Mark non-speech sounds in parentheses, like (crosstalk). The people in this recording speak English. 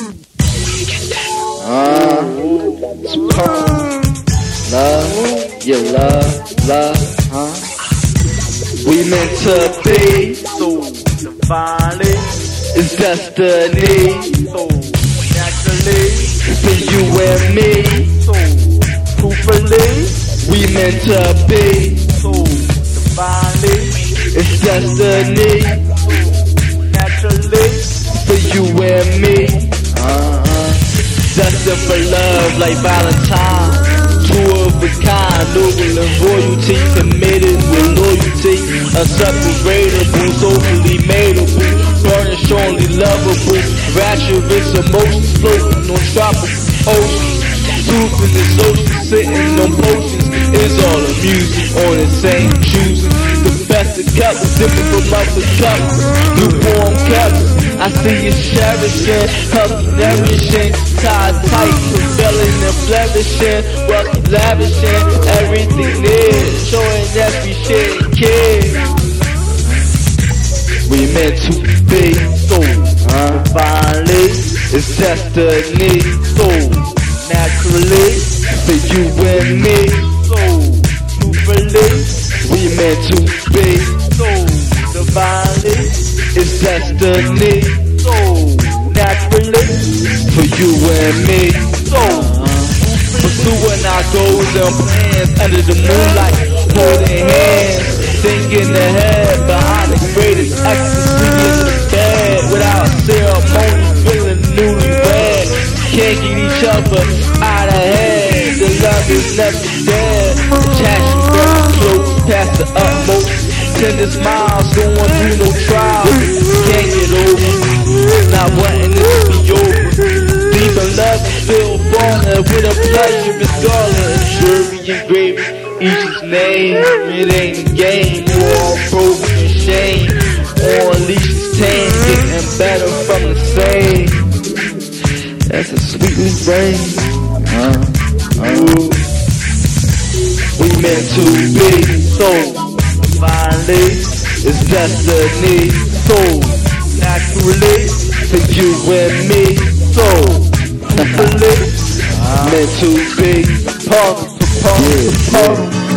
Uh, love, yeah, love, love, huh? We meant to be. So divinely, it's destiny. So naturally, for you and me. so truthfully, We meant to be. So divinely, it's destiny for love like Valentine. Two of a kind, noble and royalty, committed with loyalty, unseparable, socially mateable, burning, strongly lovable, rapturous emotions floating on tropical oceans. Soothing the ocean, sitting on potions, is all the music on the same choosing. The best of cups, different from other cups, lukewarm cups. I see you cherishing, healthy nourishing, tied tight, fulfilling and flourishing, wealthy lavishing, everything is showing we share care. We meant to be so divinely, it's destiny, so naturally, for you and me, so truthfully, we meant to be so divinely, it's destiny, so naturally, for you and me, so pursuing our goals and plans under the moonlight, holding hands, thinking ahead behind the greatest ecstasy in the bed, without ceremony, feeling newlywed, can't get each other out of hand. The love is never dead. Passion very close, past the utmost. Tender smiles, going through no trials. Falling with a pleasure, it's darling. Jury engraving each name. It ain't a game, you all broken and shame. On leashes tame, getting better from the same. That's a sweetly rain. Uh, uh. We meant to be so finally. It's destiny, so naturally for you and me. So (laughs) naturally meant to be part, part, part.